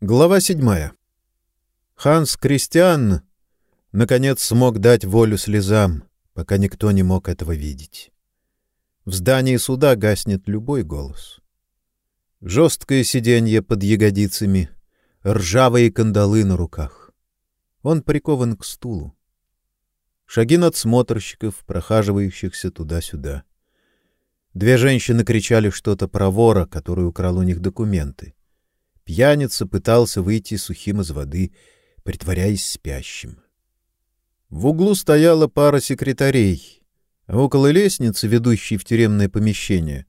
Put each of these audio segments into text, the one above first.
Глава седьмая. Ханс Кристиан наконец смог дать волю слезам, пока никто не мог этого видеть. В здании суда гаснет любой голос. Жесткое сиденье под ягодицами, ржавые кандалы на руках. Он прикован к стулу. Шаги надсмотрщиков, прохаживающихся туда-сюда. Две женщины кричали что-то про вора, который украл у них документы. Пьяница пытался выйти сухим из воды, притворяясь спящим. В углу стояла пара секретарей, а около лестницы, ведущей в тюремное помещение,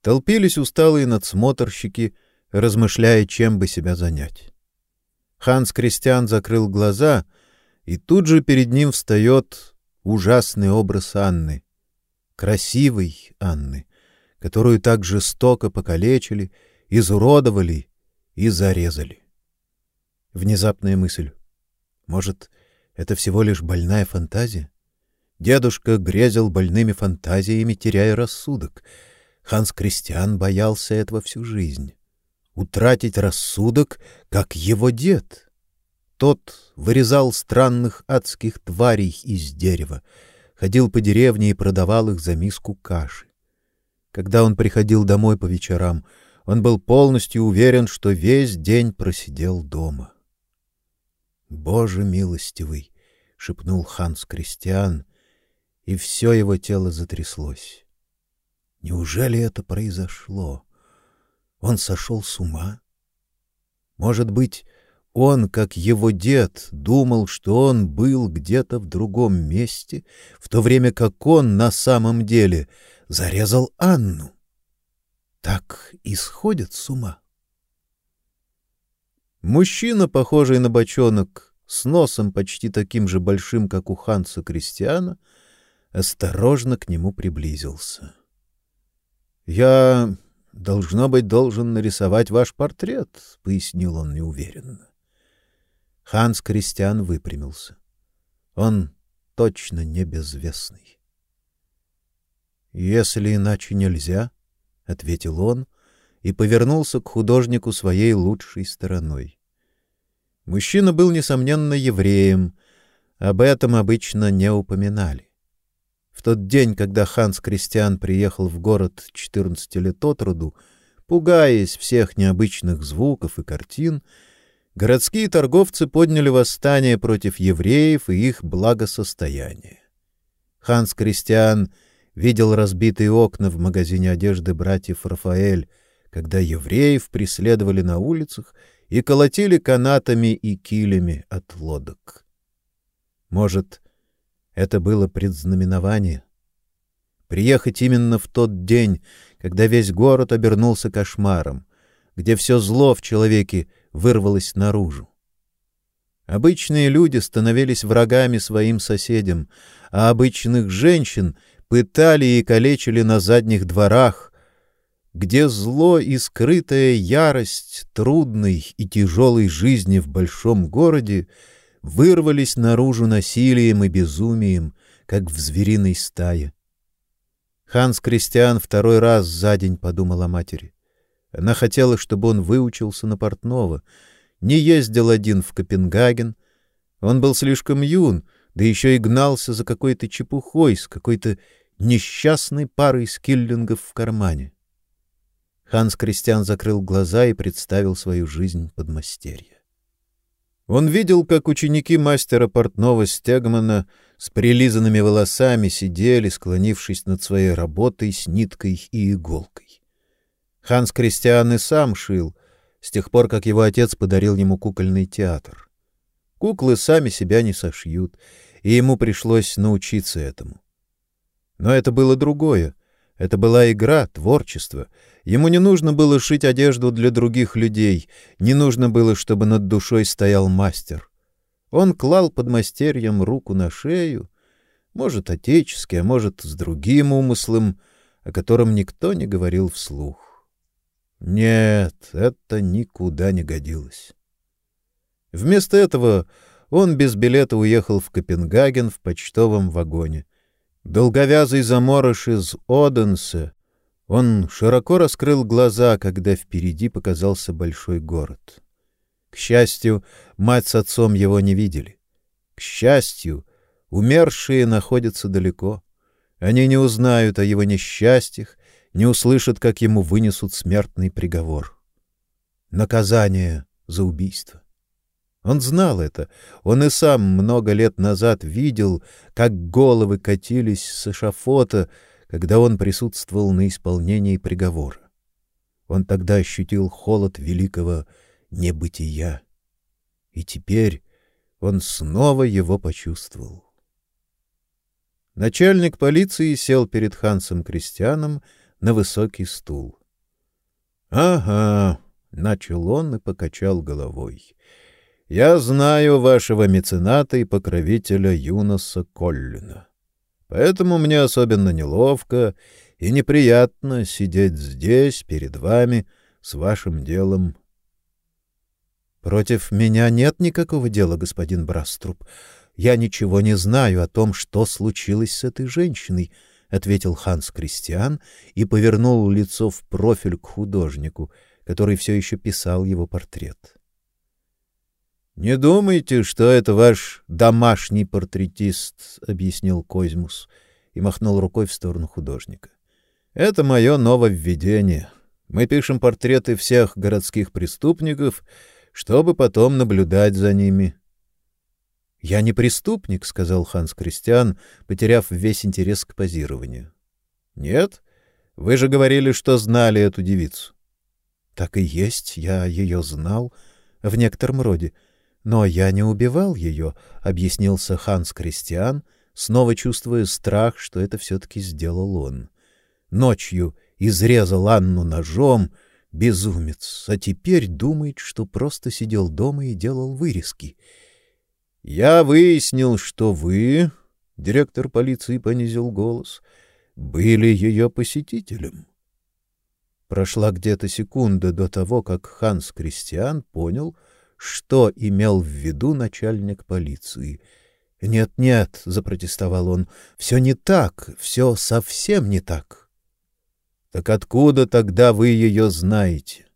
толпились усталые надсмотрщики, размышляя, чем бы себя занять. Ханс Кристиан закрыл глаза, и тут же перед ним встает ужасный образ Анны, красивой Анны, которую так жестоко покалечили, изуродовали и зарезали. Внезапная мысль. Может, это всего лишь больная фантазия? Дедушка грезил больными фантазиями, теряя рассудок. Ханс Кристиан боялся этого всю жизнь. Утратить рассудок, как его дед. Тот вырезал странных адских тварей из дерева, ходил по деревне и продавал их за миску каши. Когда он приходил домой по вечерам, он был полностью уверен, что весь день просидел дома. Боже милостивый, шепнул Ханс Кристиан, и все его тело затряслось. Неужели это произошло? Он сошел с ума? Может быть, он, как его дед, думал, что он был где-то в другом месте, в то время как он на самом деле зарезал Анну так и сходят с ума. Мужчина, похожий на бочонок, с носом почти таким же большим, как у Ханса Кристиана, осторожно к нему приблизился. Я должно быть должен нарисовать ваш портрет, пояснил он неуверенно. Ханс Кристиан выпрямился. Он точно не безвестный. Если иначе нельзя, ответил он и повернулся к художнику своей лучшей стороной. Мужчина был несомненно евреем, об этом обычно не упоминали. В тот день, когда Ханс Кристиан приехал в город 14 лет от роду, пугаясь всех необычных звуков и картин, городские торговцы подняли восстание против евреев и их благосостояния. Ханс Кристиан видел разбитые окна в магазине одежды братьев Рафаэль, когда евреев преследовали на улицах и колотили канатами и килями от лодок. Может, это было предзнаменование? Приехать именно в тот день, когда весь город обернулся кошмаром, где все зло в человеке вырвалось наружу. Обычные люди становились врагами своим соседям, а обычных женщин пытали и калечили на задних дворах, где зло и скрытая ярость трудной и тяжелой жизни в большом городе вырвались наружу насилием и безумием, как в звериной стае. Ханс Кристиан второй раз за день подумал о матери. Она хотела, чтобы он выучился на портного, не ездил один в Копенгаген. Он был слишком юн, да еще и гнался за какой-то чепухой, с какой-то несчастной парой скиллингов в кармане. Ханс Кристиан закрыл глаза и представил свою жизнь подмастерья. Он видел, как ученики мастера портного Стегмана с прилизанными волосами сидели, склонившись над своей работой с ниткой и иголкой. Ханс Кристиан и сам шил, с тех пор, как его отец подарил ему кукольный театр. Куклы сами себя не сошьют, и ему пришлось научиться этому. Но это было другое. Это была игра, творчество. Ему не нужно было шить одежду для других людей, не нужно было, чтобы над душой стоял мастер. Он клал под мастерьем руку на шею, может, отечески, а может, с другим умыслом, о котором никто не говорил вслух. Нет, это никуда не годилось. Вместо этого он без билета уехал в Копенгаген в почтовом вагоне. Долговязый заморыш из Оденса. Он широко раскрыл глаза, когда впереди показался большой город. К счастью, мать с отцом его не видели. К счастью, умершие находятся далеко. Они не узнают о его несчастьях, не услышат, как ему вынесут смертный приговор. Наказание за убийство. Он знал это. Он и сам много лет назад видел, как головы катились с эшафота, когда он присутствовал на исполнении приговора. Он тогда ощутил холод великого небытия. И теперь он снова его почувствовал. Начальник полиции сел перед Хансом Кристианом на высокий стул. Ага, начал он и покачал головой. Я знаю вашего мецената и покровителя Юноса Коллина. Поэтому мне особенно неловко и неприятно сидеть здесь перед вами с вашим делом. Против меня нет никакого дела, господин Браструб. Я ничего не знаю о том, что случилось с этой женщиной, ответил Ханс Кристиан и повернул лицо в профиль к художнику, который все еще писал его портрет. Не думайте, что это ваш домашний портретист, объяснил Козьмус и махнул рукой в сторону художника. Это мое нововведение. Мы пишем портреты всех городских преступников, чтобы потом наблюдать за ними. Я не преступник, сказал Ханс Кристиан, потеряв весь интерес к позированию. Нет? Вы же говорили, что знали эту девицу. Так и есть, я ее знал в некотором роде, но я не убивал ее», — объяснился Ханс Кристиан, снова чувствуя страх, что это все таки сделал он. Ночью изрезал Анну ножом, безумец, а теперь думает, что просто сидел дома и делал вырезки. Я выяснил, что вы, директор полиции понизил голос, были ее посетителем. Прошла где-то секунда до того, как Ханс Кристиан понял, что имел в виду начальник полиции. Нет, нет, запротестовал он. все не так, все совсем не так. Так откуда тогда вы ее знаете?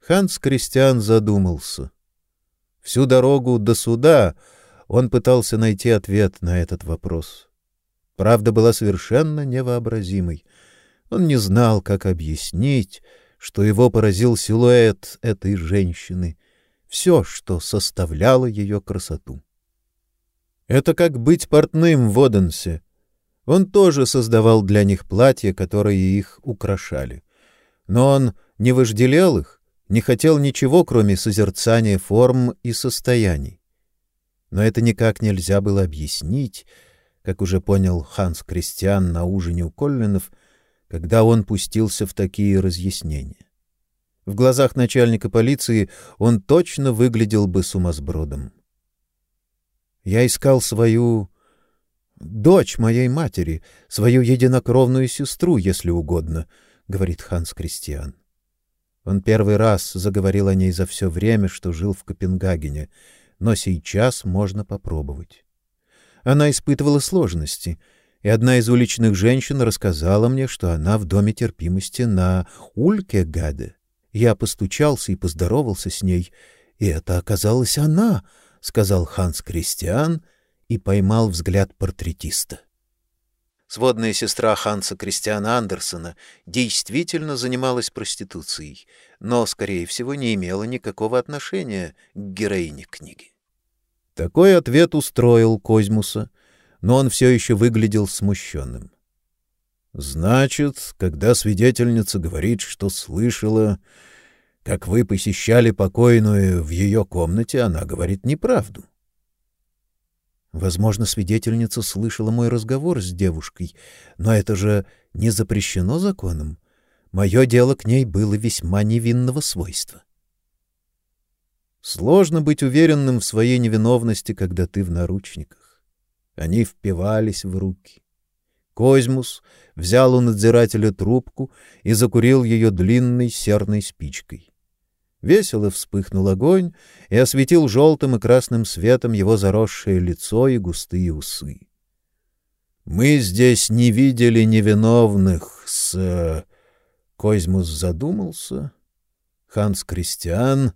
Ханс Кристиан задумался. Всю дорогу до суда он пытался найти ответ на этот вопрос. Правда была совершенно невообразимой. Он не знал, как объяснить, что его поразил силуэт этой женщины, все, что составляло ее красоту. Это как быть портным в Оденсе. Он тоже создавал для них платья, которые их украшали. Но он не вожделел их, не хотел ничего, кроме созерцания форм и состояний. Но это никак нельзя было объяснить, как уже понял Ханс Кристиан на ужине у Коллинов, когда он пустился в такие разъяснения. В глазах начальника полиции он точно выглядел бы сумасбродом. Я искал свою дочь моей матери, свою единокровную сестру, если угодно, говорит Ханс Кристиан. Он первый раз заговорил о ней за все время, что жил в Копенгагене, но сейчас можно попробовать. Она испытывала сложности, и одна из уличных женщин рассказала мне, что она в доме терпимости на Улькегаде. Я постучался и поздоровался с ней, и это оказалась она, сказал Ханс Кристиан и поймал взгляд портретиста сводная сестра Ханса Кристиана Андерсона, действительно занималась проституцией, но, скорее всего, не имела никакого отношения к героине книги. Такой ответ устроил Козьмуса, но он все еще выглядел смущенным. Значит, когда свидетельница говорит, что слышала, как вы посещали покойную в ее комнате, она говорит неправду. Возможно, свидетельница слышала мой разговор с девушкой, но это же не запрещено законом. Мое дело к ней было весьма невинного свойства. Сложно быть уверенным в своей невиновности, когда ты в наручниках. Они впивались в руки. Козьмус взял у надзирателя трубку и закурил ее длинной серной спичкой. Весело вспыхнул огонь и осветил желтым и красным светом его заросшее лицо и густые усы. Мы здесь не видели невиновных с Козьмус задумался. Ханс Кристиан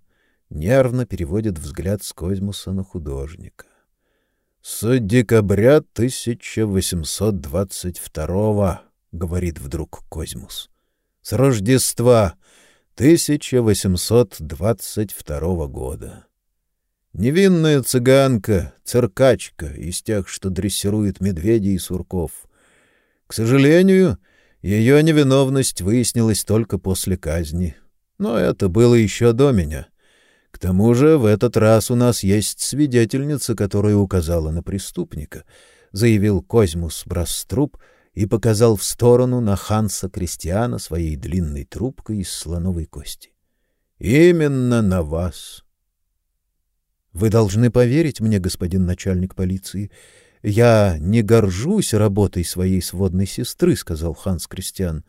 нервно переводит взгляд с Козьмуса на художника. С декабря 1822, говорит вдруг Козьмус. С Рождества 1822 года. Невинная цыганка, циркачка из тех, что дрессирует медведей и сурков. К сожалению, ее невиновность выяснилась только после казни. Но это было еще до меня. К тому же в этот раз у нас есть свидетельница, которая указала на преступника, заявил Козьмус Браструб и показал в сторону на Ханса Кристиана своей длинной трубкой из слоновой кости. Именно на вас. Вы должны поверить мне, господин начальник полиции. Я не горжусь работой своей сводной сестры, сказал Ханс Кристиан.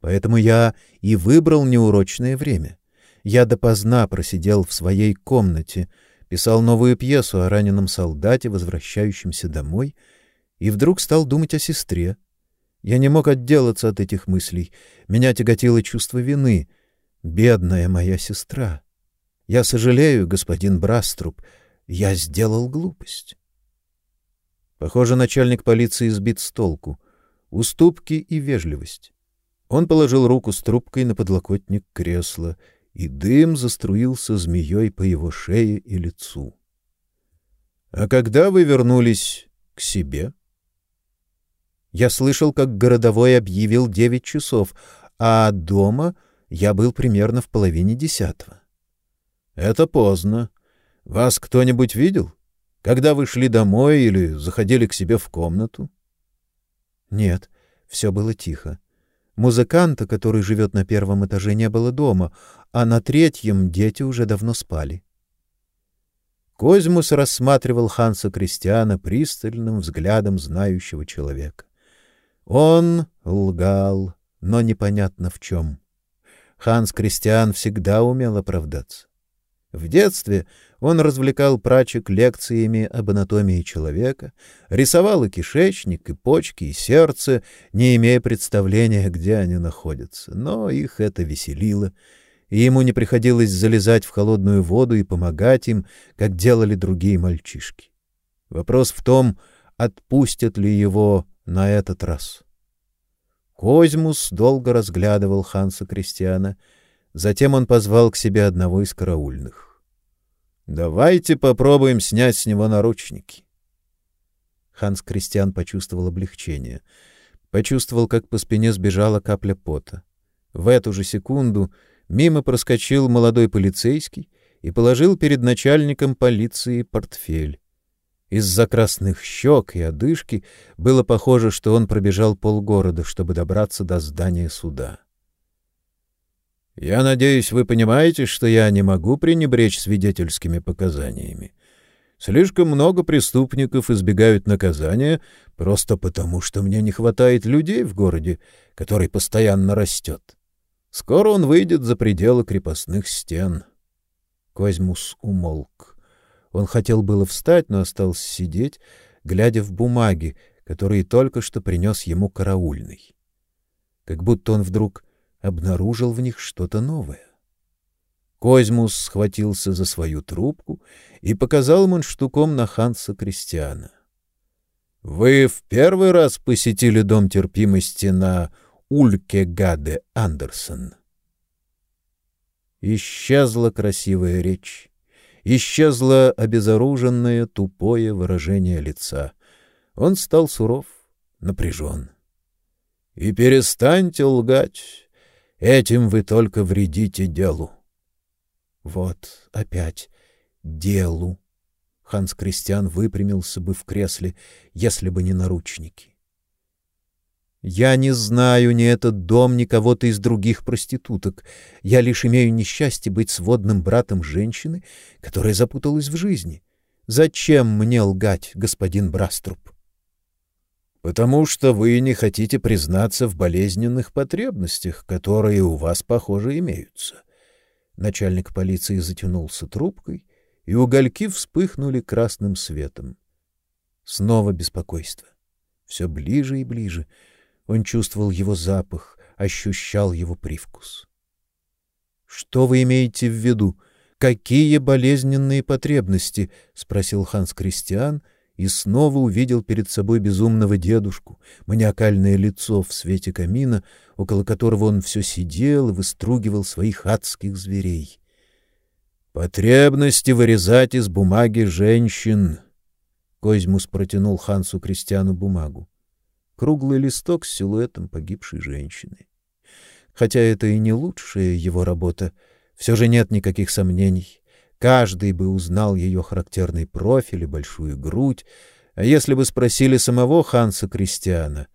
Поэтому я и выбрал неурочное время. Я допоздна просидел в своей комнате, писал новую пьесу о раненом солдате, возвращающемся домой, и вдруг стал думать о сестре. Я не мог отделаться от этих мыслей. Меня тяготило чувство вины. Бедная моя сестра. Я сожалею, господин Браструб, я сделал глупость. Похоже, начальник полиции сбит с толку. Уступки и вежливость. Он положил руку с трубкой на подлокотник кресла, и дым заструился змеей по его шее и лицу. А когда вы вернулись к себе? Я слышал, как городовой объявил девять часов, а дома я был примерно в половине десятого. Это поздно. Вас кто-нибудь видел? Когда вы шли домой или заходили к себе в комнату? Нет, все было тихо. Музыканта, который живет на первом этаже, не было дома, а на третьем дети уже давно спали. Козьмус рассматривал Ханса Кристиана пристальным взглядом знающего человека. Он лгал, но непонятно в чем. Ханс Кристиан всегда умел оправдаться. В детстве он развлекал прачек лекциями об анатомии человека, рисовал и кишечник, и почки, и сердце, не имея представления, где они находятся. Но их это веселило, и ему не приходилось залезать в холодную воду и помогать им, как делали другие мальчишки. Вопрос в том, отпустят ли его на этот раз. Козьмус долго разглядывал Ханса Кристиана, затем он позвал к себе одного из караульных. Давайте попробуем снять с него наручники. Ханс Кристиан почувствовал облегчение. Почувствовал, как по спине сбежала капля пота. В эту же секунду мимо проскочил молодой полицейский и положил перед начальником полиции портфель. Из-за красных щек и одышки было похоже, что он пробежал полгорода, чтобы добраться до здания суда. Я надеюсь, вы понимаете, что я не могу пренебречь свидетельскими показаниями. Слишком много преступников избегают наказания просто потому, что мне не хватает людей в городе, который постоянно растет. Скоро он выйдет за пределы крепостных стен. Козьмус умолк. Он хотел было встать, но остался сидеть, глядя в бумаги, которые только что принес ему караульный. Как будто он вдруг обнаружил в них что-то новое. Козьмус схватился за свою трубку и показал мундштуком на Ханса Кристиана. Вы в первый раз посетили дом терпимости на Ульке Гаде Андерсон. Исчезла красивая речь, исчезло обезоруженное тупое выражение лица. Он стал суров, напряжен. — И перестаньте лгать. Этим вы только вредите делу. Вот опять делу. Ханс Кристиан выпрямился бы в кресле, если бы не наручники. Я не знаю ни этот дом, ни кого-то из других проституток. Я лишь имею несчастье быть сводным братом женщины, которая запуталась в жизни. Зачем мне лгать, господин Браструб? Потому что вы не хотите признаться в болезненных потребностях, которые у вас, похоже, имеются. Начальник полиции затянулся трубкой, и угольки вспыхнули красным светом. Снова беспокойство. Все ближе и ближе. Он чувствовал его запах, ощущал его привкус. Что вы имеете в виду? какие болезненные потребности? спросил Ханс Кристиан и снова увидел перед собой безумного дедушку, маниакальное лицо в свете камина, около которого он все сидел и выстругивал своих адских зверей. Потребности вырезать из бумаги женщин. Козьмус протянул Хансу Кристиану бумагу. Круглый листок с силуэтом погибшей женщины. Хотя это и не лучшая его работа, все же нет никаких сомнений. Каждый бы узнал ее характерный профиль и большую грудь, а если бы спросили самого Ханса Кристиана,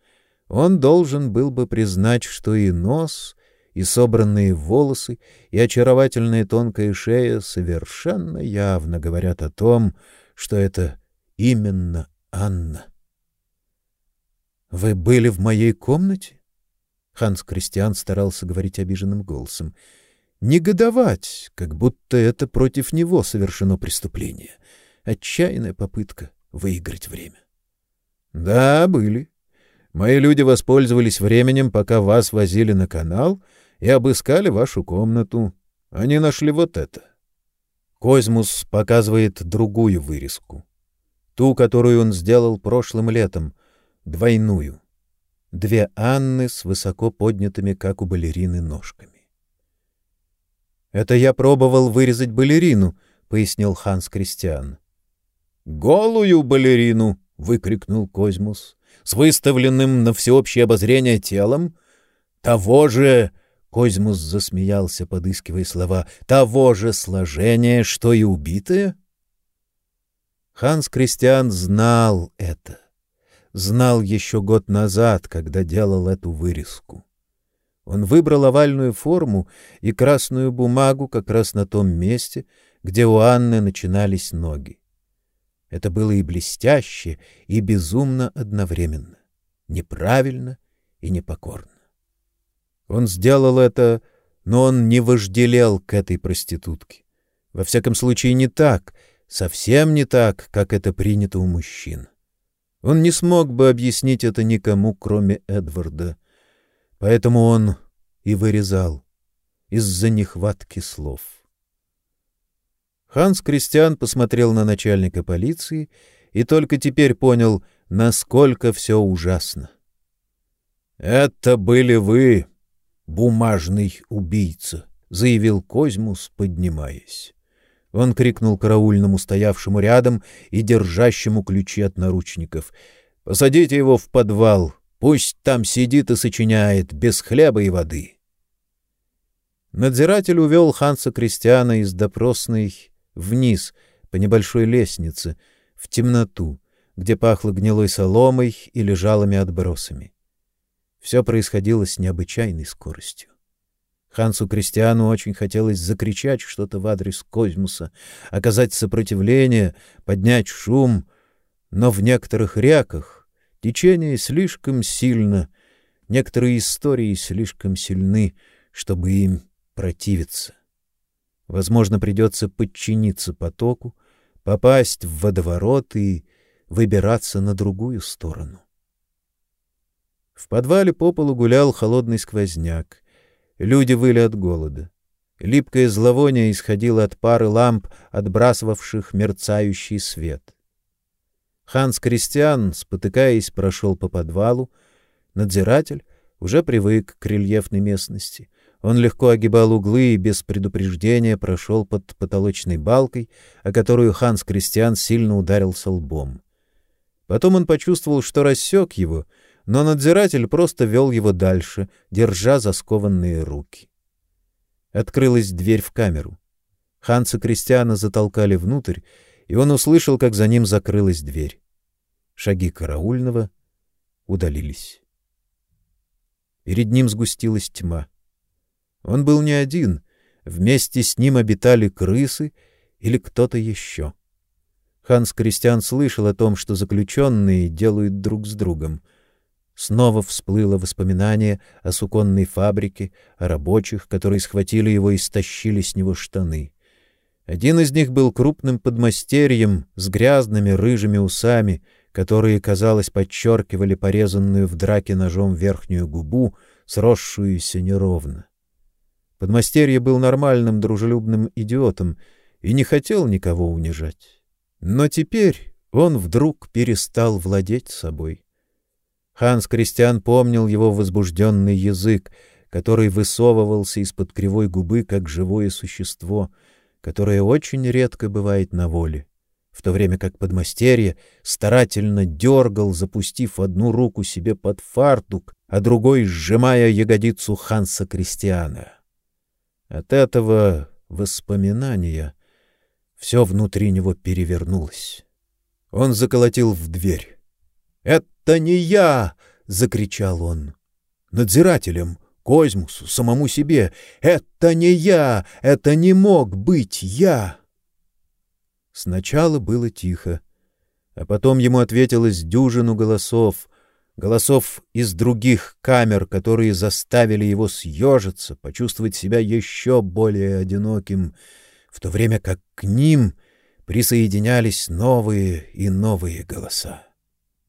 он должен был бы признать, что и нос, и собранные волосы, и очаровательная тонкая шея совершенно явно говорят о том, что это именно Анна. Вы были в моей комнате? Ханс Кристиан старался говорить обиженным голосом негодовать, как будто это против него совершено преступление. Отчаянная попытка выиграть время. Да, были. Мои люди воспользовались временем, пока вас возили на канал, и обыскали вашу комнату. Они нашли вот это. Козьмус показывает другую вырезку. Ту, которую он сделал прошлым летом, двойную. Две Анны с высоко поднятыми, как у балерины, ножками. Это я пробовал вырезать балерину, пояснил Ханс Кристиан. Голую балерину, выкрикнул Козьмус, с выставленным на всеобщее обозрение телом того же Козьмус засмеялся, подыскивая слова. Того же сложения, что и убитая? Ханс Кристиан знал это. Знал еще год назад, когда делал эту вырезку. Он выбрал овальную форму и красную бумагу как раз на том месте, где у Анны начинались ноги. Это было и блестяще, и безумно одновременно, неправильно и непокорно. Он сделал это, но он не вожделел к этой проститутке. Во всяком случае, не так, совсем не так, как это принято у мужчин. Он не смог бы объяснить это никому, кроме Эдварда. Поэтому он и вырезал из-за нехватки слов. Ханс Кристиан посмотрел на начальника полиции и только теперь понял, насколько все ужасно. Это были вы, бумажный убийца, заявил Козьмус, поднимаясь. Он крикнул караульному, стоявшему рядом и держащему ключи от наручников: "Посадите его в подвал, Пусть там сидит и сочиняет, без хлеба и воды. Надзиратель увел Ханса Кристиана из допросной вниз по небольшой лестнице, в темноту, где пахло гнилой соломой и лежалыми отбросами. Все происходило с необычайной скоростью. Хансу Кристиану очень хотелось закричать что-то в адрес Козьмуса, оказать сопротивление, поднять шум, но в некоторых реках Течение слишком сильно, некоторые истории слишком сильны, чтобы им противиться. Возможно, придется подчиниться потоку, попасть в водоворот и выбираться на другую сторону. В подвале по полу гулял холодный сквозняк. Люди выли от голода. Липкое зловоние исходило от пары ламп, отбрасывавших мерцающий свет. Ханс Кристиан, спотыкаясь, прошел по подвалу. Надзиратель уже привык к рельефной местности. Он легко огибал углы и без предупреждения прошел под потолочной балкой, о которую Ханс Кристиан сильно ударился лбом. Потом он почувствовал, что рассек его, но надзиратель просто вел его дальше, держа за скованные руки. Открылась дверь в камеру. Ханса Кристиана затолкали внутрь, и он услышал, как за ним закрылась дверь. Шаги караульного удалились. Перед ним сгустилась тьма. Он был не один, вместе с ним обитали крысы или кто-то еще. Ханс Кристиан слышал о том, что заключенные делают друг с другом. Снова всплыло воспоминание о суконной фабрике, о рабочих, которые схватили его и стащили с него штаны. Один из них был крупным подмастерьем с грязными рыжими усами — которые, казалось, подчеркивали порезанную в драке ножом верхнюю губу, сросшуюся неровно. Подмастерье был нормальным, дружелюбным идиотом, и не хотел никого унижать. Но теперь он вдруг перестал владеть собой. Ханс Кристиан помнил его возбужденный язык, который высовывался из-под кривой губы, как живое существо, которое очень редко бывает на воле, в то время как подмастерье старательно дергал, запустив одну руку себе под фартук, а другой сжимая ягодицу Ханса Кристиана. От этого воспоминания все внутри него перевернулось. Он заколотил в дверь. «Это не я!» — закричал он. «Надзирателем, Козьмусу, самому себе. Это не я! Это не мог быть я!» Сначала было тихо, а потом ему ответилось дюжину голосов, голосов из других камер, которые заставили его съежиться, почувствовать себя еще более одиноким, в то время как к ним присоединялись новые и новые голоса.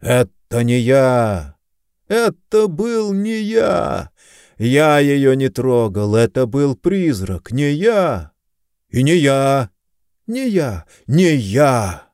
«Это не я! Это был не я! Я ее не трогал, это был призрак, не я! И не я! Не я! Не я!»